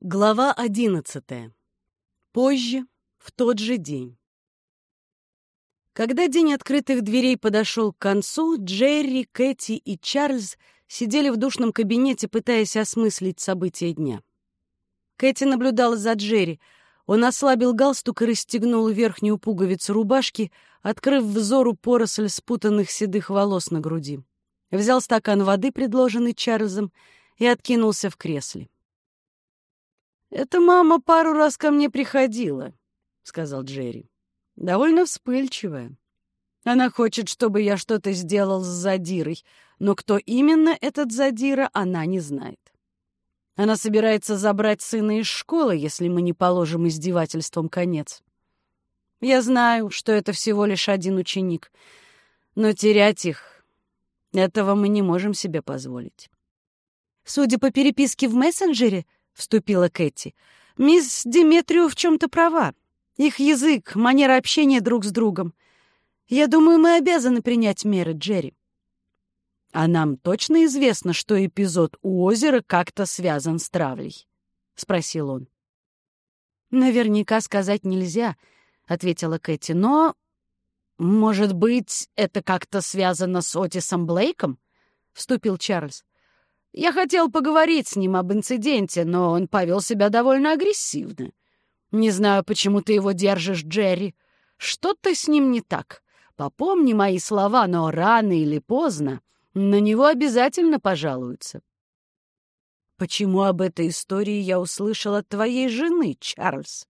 Глава одиннадцатая. Позже, в тот же день. Когда день открытых дверей подошел к концу, Джерри, Кэти и Чарльз сидели в душном кабинете, пытаясь осмыслить события дня. Кэти наблюдала за Джерри. Он ослабил галстук и расстегнул верхнюю пуговицу рубашки, открыв взору поросль спутанных седых волос на груди. Взял стакан воды, предложенный Чарльзом, и откинулся в кресле. «Эта мама пару раз ко мне приходила», — сказал Джерри. «Довольно вспыльчивая. Она хочет, чтобы я что-то сделал с задирой, но кто именно этот задира, она не знает. Она собирается забрать сына из школы, если мы не положим издевательством конец. Я знаю, что это всего лишь один ученик, но терять их — этого мы не можем себе позволить». Судя по переписке в мессенджере, вступила Кэти. «Мисс Диметрию в чем-то права. Их язык, манера общения друг с другом. Я думаю, мы обязаны принять меры, Джерри». «А нам точно известно, что эпизод у озера как-то связан с травлей?» — спросил он. «Наверняка сказать нельзя», — ответила Кэти, — «но...» «Может быть, это как-то связано с Отисом Блейком?» — вступил Чарльз. Я хотел поговорить с ним об инциденте, но он повел себя довольно агрессивно. Не знаю, почему ты его держишь, Джерри. Что-то с ним не так. Попомни мои слова, но рано или поздно на него обязательно пожалуются. Почему об этой истории я услышал от твоей жены, Чарльз?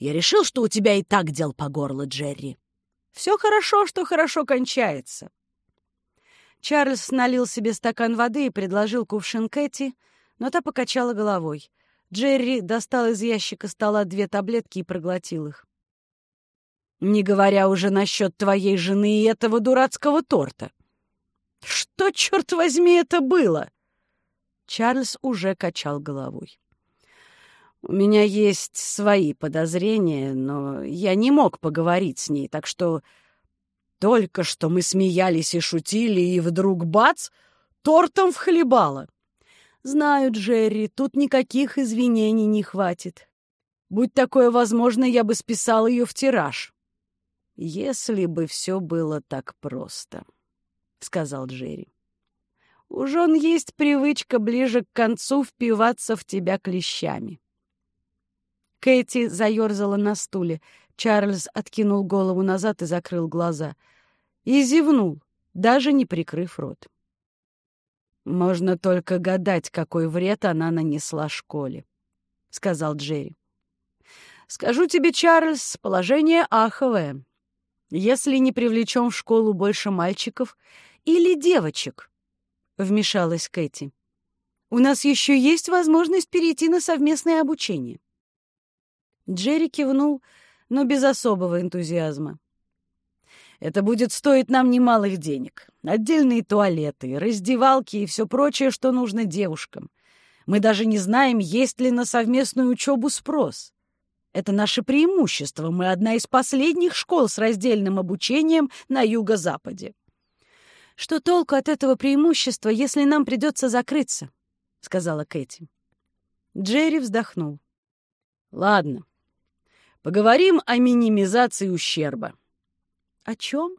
Я решил, что у тебя и так дел по горло, Джерри. Все хорошо, что хорошо кончается. Чарльз налил себе стакан воды и предложил кувшин Кэти, но та покачала головой. Джерри достал из ящика стола две таблетки и проглотил их. «Не говоря уже насчет твоей жены и этого дурацкого торта. Что, черт возьми, это было?» Чарльз уже качал головой. «У меня есть свои подозрения, но я не мог поговорить с ней, так что только что мы смеялись и шутили, и вдруг бац, тортом вхлебала. Знаю, Джерри, тут никаких извинений не хватит. Будь такое возможно, я бы списал ее в тираж. Если бы все было так просто, — сказал Джерри. У жен есть привычка ближе к концу впиваться в тебя клещами. Кэти заерзала на стуле. Чарльз откинул голову назад и закрыл глаза — и зевнул, даже не прикрыв рот. «Можно только гадать, какой вред она нанесла школе», — сказал Джерри. «Скажу тебе, Чарльз, положение аховое. Если не привлечем в школу больше мальчиков или девочек», — вмешалась Кэти, — «у нас еще есть возможность перейти на совместное обучение». Джерри кивнул, но без особого энтузиазма. Это будет стоить нам немалых денег. Отдельные туалеты, раздевалки и все прочее, что нужно девушкам. Мы даже не знаем, есть ли на совместную учебу спрос. Это наше преимущество. Мы одна из последних школ с раздельным обучением на юго-западе. «Что толку от этого преимущества, если нам придется закрыться?» — сказала Кэти. Джерри вздохнул. «Ладно, поговорим о минимизации ущерба. О чем?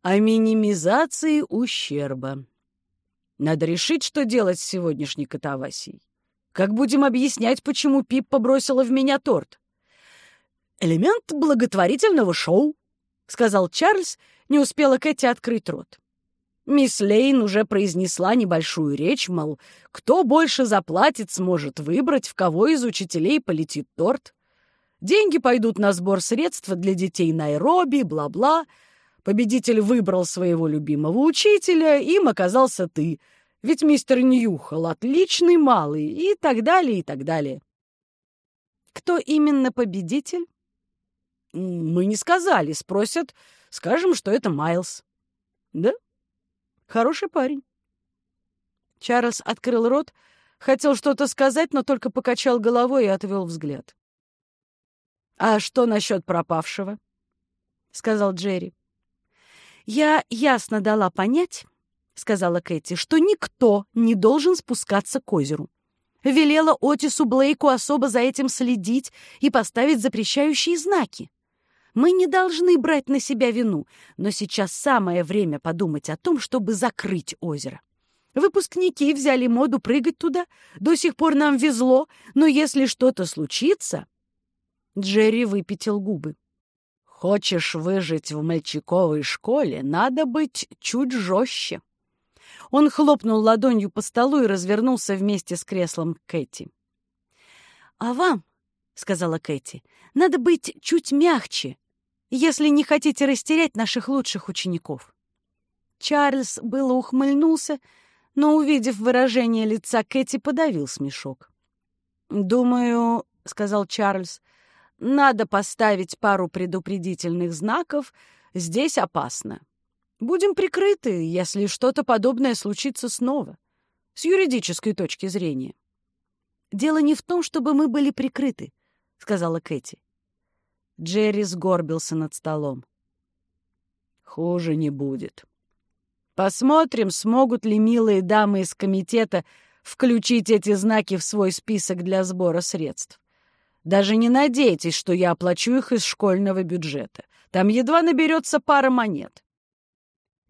О минимизации ущерба. Надо решить, что делать с сегодняшней катавасией. Как будем объяснять, почему Пип побросила в меня торт? Элемент благотворительного шоу, сказал Чарльз, не успела Кэти открыть рот. Мисс Лейн уже произнесла небольшую речь, мол, кто больше заплатит, сможет выбрать, в кого из учителей полетит торт. Деньги пойдут на сбор средств для детей Найроби, бла-бла. Победитель выбрал своего любимого учителя, им оказался ты. Ведь мистер Ньюхол отличный малый, и так далее, и так далее. Кто именно победитель? Мы не сказали, спросят. Скажем, что это Майлз. Да? Хороший парень. Чарльз открыл рот, хотел что-то сказать, но только покачал головой и отвел взгляд. «А что насчет пропавшего?» — сказал Джерри. «Я ясно дала понять, — сказала Кэти, — что никто не должен спускаться к озеру. велела Отису Блейку особо за этим следить и поставить запрещающие знаки. Мы не должны брать на себя вину, но сейчас самое время подумать о том, чтобы закрыть озеро. Выпускники взяли моду прыгать туда. До сих пор нам везло, но если что-то случится... Джерри выпятил губы. Хочешь выжить в мальчиковой школе, надо быть чуть жестче. Он хлопнул ладонью по столу и развернулся вместе с креслом Кэти. «А вам, — сказала Кэти, — надо быть чуть мягче, если не хотите растерять наших лучших учеников». Чарльз было ухмыльнулся, но, увидев выражение лица Кэти, подавил смешок. «Думаю, — сказал Чарльз, — надо поставить пару предупредительных знаков. Здесь опасно. Будем прикрыты, если что-то подобное случится снова, с юридической точки зрения». «Дело не в том, чтобы мы были прикрыты», — сказала Кэти. Джерри сгорбился над столом. «Хуже не будет», Посмотрим, смогут ли милые дамы из комитета включить эти знаки в свой список для сбора средств. Даже не надейтесь, что я оплачу их из школьного бюджета. Там едва наберется пара монет.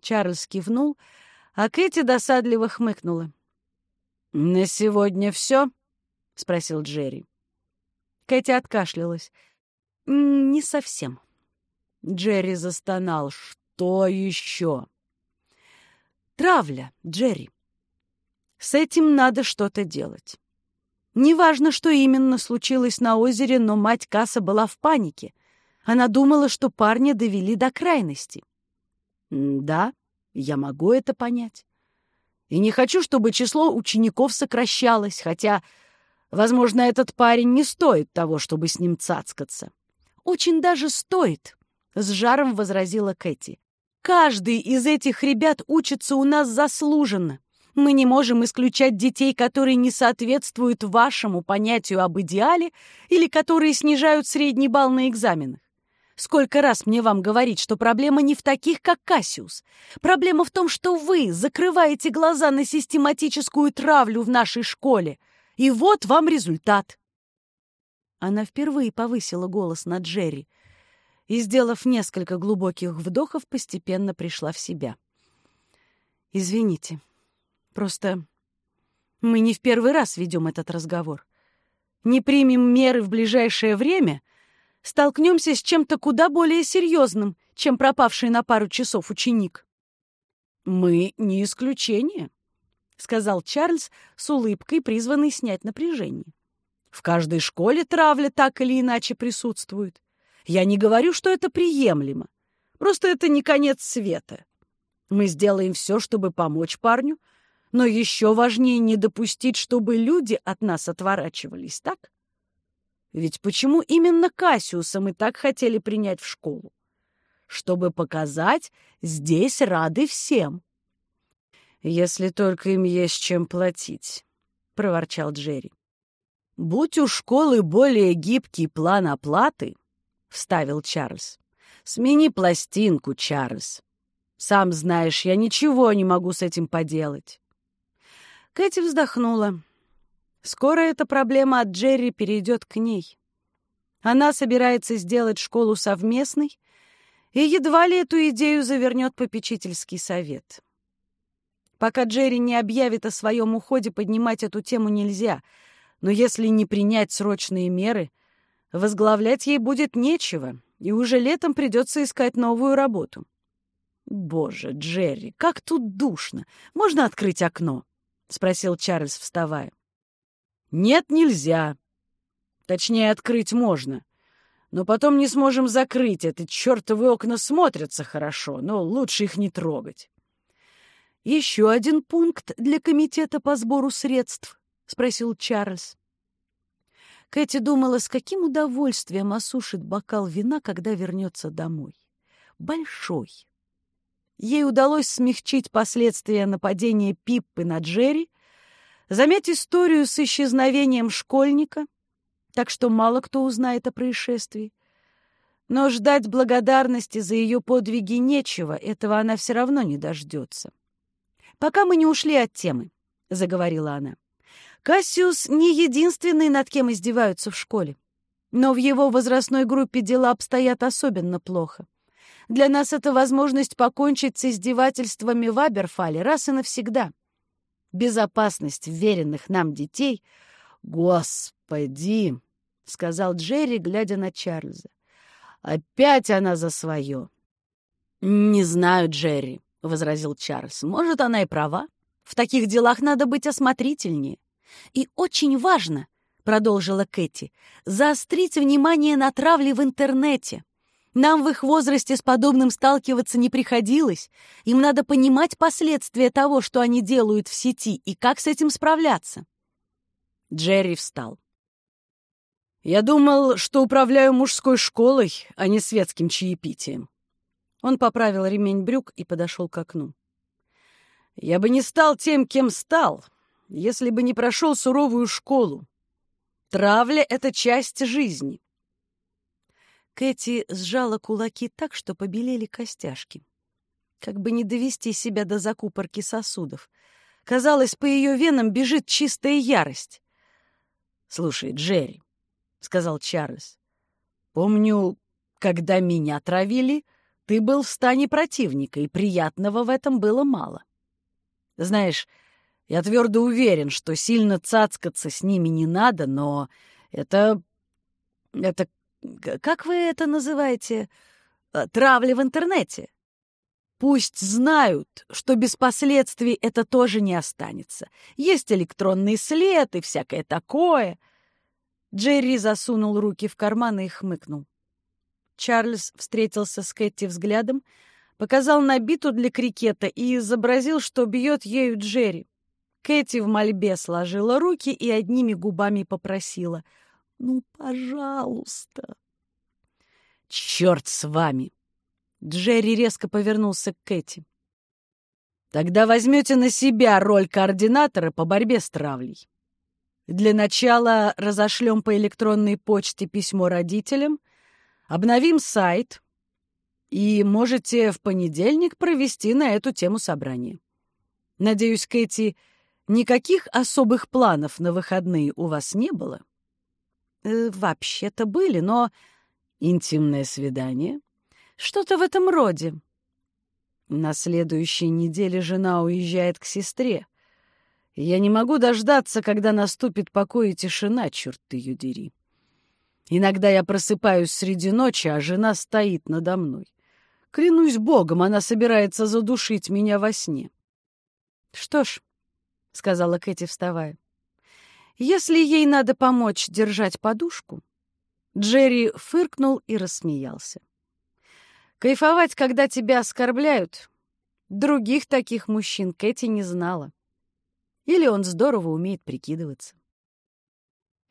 Чарльз кивнул, а Кэти досадливо хмыкнула. «На сегодня все?» — спросил Джерри. Кэти откашлялась. «Не совсем». Джерри застонал. «Что еще?» Травля, Джерри. С этим надо что-то делать. Неважно, что именно случилось на озере, но мать Касса была в панике. Она думала, что парня довели до крайности. Да, я могу это понять. И не хочу, чтобы число учеников сокращалось, хотя, возможно, этот парень не стоит того, чтобы с ним цацкаться. Очень даже стоит, — с жаром возразила Кэти. Каждый из этих ребят учится у нас заслуженно. Мы не можем исключать детей, которые не соответствуют вашему понятию об идеале или которые снижают средний балл на экзаменах. Сколько раз мне вам говорить, что проблема не в таких, как Кассиус. Проблема в том, что вы закрываете глаза на систематическую травлю в нашей школе. И вот вам результат. Она впервые повысила голос на Джерри — и, сделав несколько глубоких вдохов, постепенно пришла в себя. «Извините, просто мы не в первый раз ведем этот разговор. Не примем меры в ближайшее время, столкнемся с чем-то куда более серьезным, чем пропавший на пару часов ученик». «Мы не исключение», — сказал Чарльз с улыбкой, призванный снять напряжение. «В каждой школе травля так или иначе присутствует. Я не говорю, что это приемлемо. Просто это не конец света. Мы сделаем все, чтобы помочь парню, но еще важнее не допустить, чтобы люди от нас отворачивались, так? Ведь почему именно Кассиуса мы так хотели принять в школу? Чтобы показать, здесь рады всем. «Если только им есть чем платить», — проворчал Джерри. «Будь у школы более гибкий план оплаты, вставил Чарльз. «Смени пластинку, Чарльз. Сам знаешь, я ничего не могу с этим поделать». Кэти вздохнула. Скоро эта проблема от Джерри перейдет к ней. Она собирается сделать школу совместной, и едва ли эту идею завернет попечительский совет. Пока Джерри не объявит о своем уходе, поднимать эту тему нельзя, но если не принять срочные меры — Возглавлять ей будет нечего, и уже летом придется искать новую работу. «Боже, Джерри, как тут душно! Можно открыть окно?» — спросил Чарльз, вставая. «Нет, нельзя. Точнее, открыть можно. Но потом не сможем закрыть. Эти чертовы окна смотрятся хорошо, но лучше их не трогать». «Еще один пункт для комитета по сбору средств?» — спросил Чарльз. Кэти думала, с каким удовольствием осушит бокал вина, когда вернется домой. Большой. Ей удалось смягчить последствия нападения Пиппы на Джерри, замять историю с исчезновением школьника, так что мало кто узнает о происшествии. Но ждать благодарности за ее подвиги нечего, этого она все равно не дождется. «Пока мы не ушли от темы», — заговорила она. Кассиус не единственный, над кем издеваются в школе. Но в его возрастной группе дела обстоят особенно плохо. Для нас это возможность покончить с издевательствами в Аберфале раз и навсегда. Безопасность веренных нам детей... Господи! — сказал Джерри, глядя на Чарльза. «Опять она за свое!» «Не знаю, Джерри», — возразил Чарльз. «Может, она и права. В таких делах надо быть осмотрительнее. И очень важно, — продолжила Кэти, — заострить внимание на травле в интернете. Нам в их возрасте с подобным сталкиваться не приходилось. Им надо понимать последствия того, что они делают в сети, и как с этим справляться. Джерри встал. Я думал, что управляю мужской школой, а не светским чаепитием. Он поправил ремень брюк и подошел к окну. Я бы не стал тем, кем стал, если бы не прошел суровую школу. Травля — это часть жизни. Кэти сжала кулаки так, что побелели костяшки. Как бы не довести себя до закупорки сосудов. Казалось, по ее венам бежит чистая ярость. «Слушай, Джерри, — сказал Чарльз. «Помню, когда меня травили, ты был в стане противника, и приятного в этом было мало. Знаешь, я твердо уверен, что сильно цацкаться с ними не надо, но это... это... как вы это называете? Э, травля в интернете. Пусть знают, что без последствий это тоже не останется. Есть электронный след и всякое такое — Джерри засунул руки в карманы и хмыкнул. Чарльз встретился с Кэти взглядом, показал набиту для крикета и изобразил, что бьет ею Джерри. Кэти в мольбе сложила руки и одними губами попросила. «Ну, пожалуйста!» «Черт с вами!» Джерри резко повернулся к Кэти. «Тогда возьмете на себя роль координатора по борьбе с травлей. Для начала разошлем по электронной почте письмо родителям, обновим сайт и можете в понедельник провести на эту тему собрание. Надеюсь, Кэти, никаких особых планов на выходные у вас не было? Э, Вообще-то были, но интимное свидание? Что-то в этом роде. На следующей неделе жена уезжает к сестре. Я не могу дождаться, когда наступит покой и тишина, черт ты ее дери. Иногда я просыпаюсь среди ночи, а жена стоит надо мной. Клянусь богом, она собирается задушить меня во сне. — Что ж, — сказала Кэти, вставая, — если ей надо помочь держать подушку... Джерри фыркнул и рассмеялся. Кайфовать, когда тебя оскорбляют, других таких мужчин Кэти не знала. Или он здорово умеет прикидываться.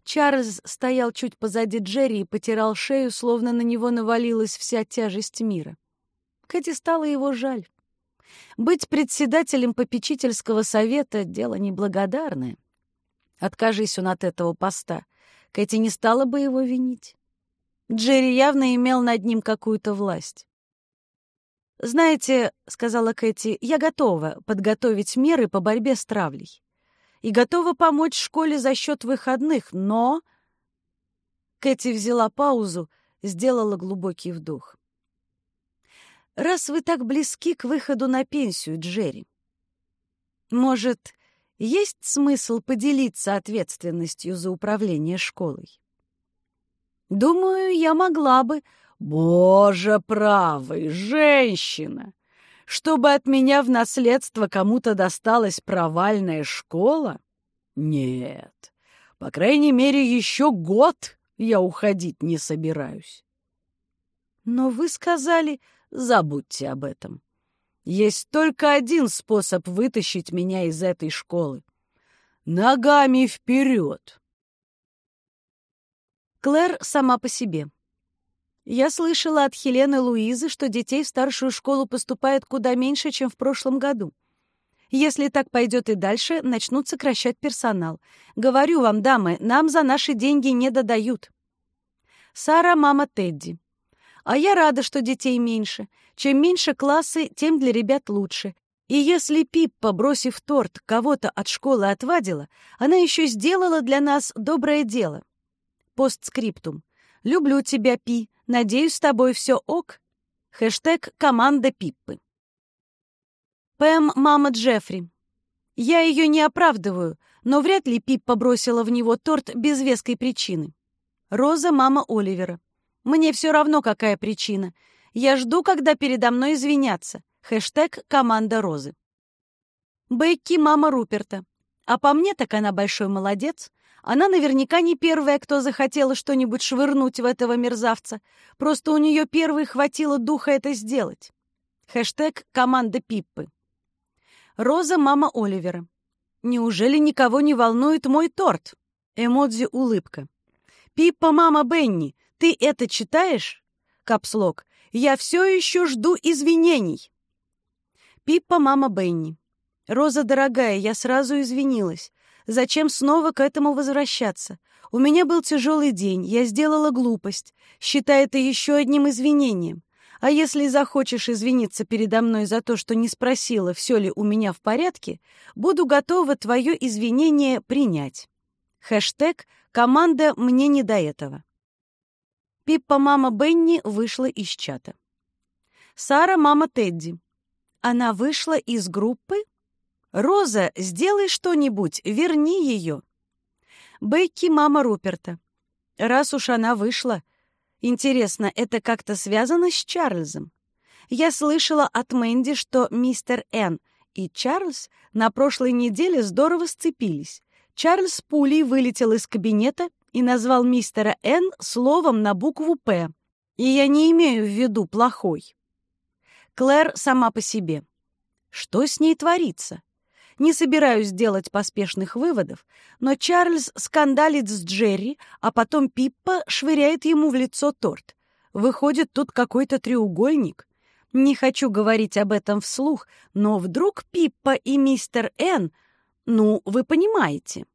Чарльз стоял чуть позади Джерри и потирал шею, словно на него навалилась вся тяжесть мира. Кэти стало его жаль. Быть председателем попечительского совета — дело неблагодарное. Откажись он от этого поста, Кэти не стала бы его винить. Джерри явно имел над ним какую-то власть. «Знаете, — сказала Кэти, — я готова подготовить меры по борьбе с травлей. И готова помочь школе за счет выходных, но...» Кэти взяла паузу, сделала глубокий вдох. «Раз вы так близки к выходу на пенсию, Джерри, может, есть смысл поделиться ответственностью за управление школой? Думаю, я могла бы, Боже правый, женщина! Чтобы от меня в наследство кому-то досталась провальная школа? Нет, по крайней мере, еще год я уходить не собираюсь. Но вы сказали, забудьте об этом. Есть только один способ вытащить меня из этой школы. Ногами вперед. Клэр сама по себе. Я слышала от Хелены Луизы, что детей в старшую школу поступает куда меньше, чем в прошлом году. Если так пойдет и дальше, начнут сокращать персонал. Говорю вам, дамы, нам за наши деньги не додают. Сара — мама Тедди. А я рада, что детей меньше. Чем меньше классы, тем для ребят лучше. И если Пиппа, бросив торт, кого-то от школы отвадила, она еще сделала для нас доброе дело. Постскриптум. «Люблю тебя, Пи. Надеюсь, с тобой все ок». Хэштег «Команда Пиппы». Пэм — мама Джеффри. Я ее не оправдываю, но вряд ли Пиппа бросила в него торт без веской причины. Роза — мама Оливера. Мне все равно, какая причина. Я жду, когда передо мной извинятся. Хэштег «Команда Розы». Бекки — мама Руперта. А по мне так она большой молодец. Она наверняка не первая, кто захотела что-нибудь швырнуть в этого мерзавца. Просто у нее первой хватило духа это сделать. Хэштег «Команда Пиппы». Роза — мама Оливера. Неужели никого не волнует мой торт? Эмодзи — улыбка. Пиппа — мама Бенни. Ты это читаешь? Капслок. Я все еще жду извинений. Пиппа, мама Бенни. Роза, дорогая, я сразу извинилась. Зачем снова к этому возвращаться? У меня был тяжелый день, я сделала глупость. Считай это еще одним извинением. А если захочешь извиниться передо мной за то, что не спросила, все ли у меня в порядке, буду готова твое извинение принять. Хэштег «Команда мне не до этого». Пиппа мама Бенни вышла из чата. Сара мама Тедди. Она вышла из группы? Роза, сделай что-нибудь, верни ее. Бекки, мама Руперта. Раз уж она вышла, интересно, это как-то связано с Чарльзом? Я слышала от Мэнди, что мистер Н и Чарльз на прошлой неделе здорово сцепились. Чарльз пулей вылетел из кабинета и назвал мистера Н словом на букву «П». И я не имею в виду плохой. Клэр сама по себе. Что с ней творится? Не собираюсь делать поспешных выводов, но Чарльз скандалит с Джерри, а потом Пиппа швыряет ему в лицо торт. Выходит, тут какой-то треугольник. Не хочу говорить об этом вслух, но вдруг Пиппа и мистер Н... Ну, вы понимаете.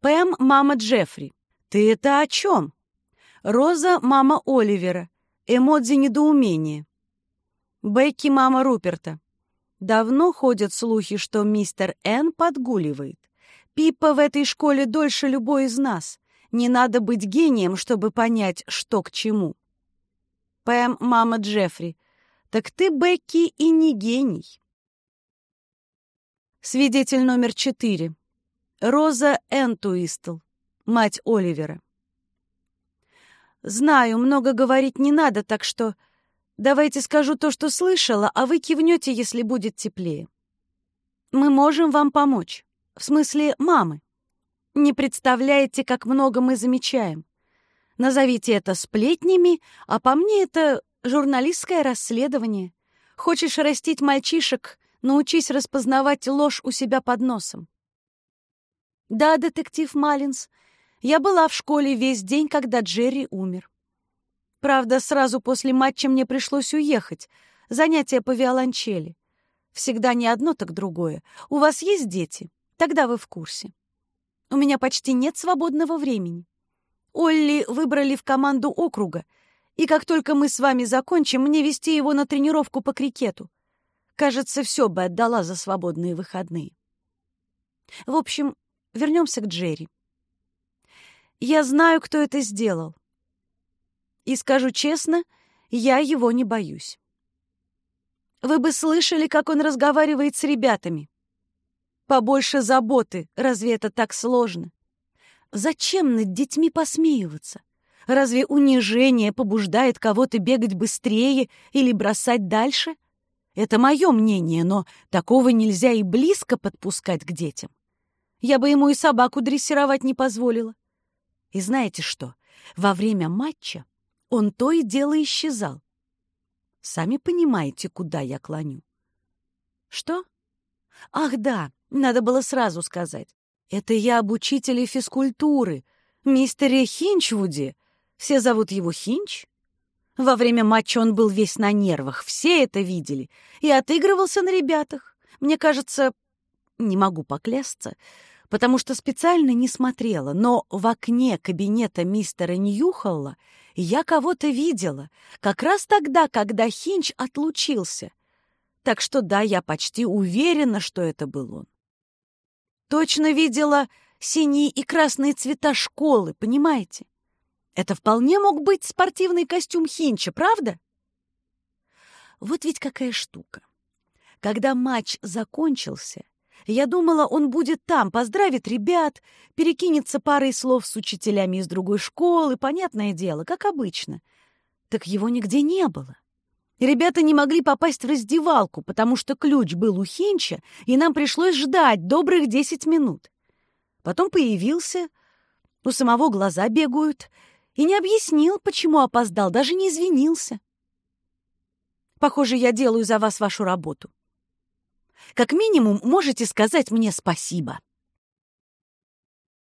Пэм — мама Джеффри. Ты это о чем? Роза — мама Оливера. Эмодзи недоумения. Бекки — мама Руперта. Давно ходят слухи, что мистер Н подгуливает. Пиппа в этой школе дольше любой из нас. Не надо быть гением, чтобы понять, что к чему. Пэм — мама Джеффри. Так ты, Бекки, и не гений. Свидетель номер четыре. Роза Энтуистл, мать Оливера. Знаю, много говорить не надо, так что Давайте скажу то, что слышала, а вы кивнете, если будет теплее. Мы можем вам помочь. В смысле, мамы. Не представляете, как много мы замечаем. Назовите это сплетнями, а по мне это журналистское расследование. Хочешь растить мальчишек, научись распознавать ложь у себя под носом. Да, детектив Маллинс, я была в школе весь день, когда Джерри умер. Правда, сразу после матча мне пришлось уехать. Занятия по виолончели. Всегда не одно, так другое. У вас есть дети? Тогда вы в курсе. У меня почти нет свободного времени. Олли выбрали в команду округа, и как только мы с вами закончим, мне вести его на тренировку по крикету. Кажется, все бы отдала за свободные выходные. В общем, вернемся к Джерри. Я знаю, кто это сделал. И скажу честно, я его не боюсь. Вы бы слышали, как он разговаривает с ребятами. Побольше заботы, разве это так сложно? Зачем над детьми посмеиваться? Разве унижение побуждает кого-то бегать быстрее или бросать дальше? Это мое мнение, но такого нельзя и близко подпускать к детям. Я бы ему и собаку дрессировать не позволила. И знаете что? Во время матча он то и дело исчезал. Сами понимаете, куда я клоню. Что? Ах, да, надо было сразу сказать. Это я об учителе физкультуры, мистере Хинчвуде. Все зовут его Хинч. Во время матча он был весь на нервах, все это видели, и отыгрывался на ребятах. Мне кажется, не могу поклясться, потому что специально не смотрела, но в окне кабинета мистера Ньюхолла я кого-то видела, как раз тогда, когда Хинч отлучился. Так что да, я почти уверена, что это был он. Точно видела синие и красные цвета школы, понимаете? Это вполне мог быть спортивный костюм Хинча, правда? Вот ведь какая штука. Когда матч закончился, я думала, он будет там, поздравит ребят, перекинется парой слов с учителями из другой школы, понятное дело, как обычно. Так его нигде не было. Ребята не могли попасть в раздевалку, потому что ключ был у Хинча, и нам пришлось ждать добрых десять минут. Потом появился, у самого глаза бегают, и не объяснил, почему опоздал, даже не извинился. Похоже, я делаю за вас вашу работу. Как минимум, можете сказать мне спасибо.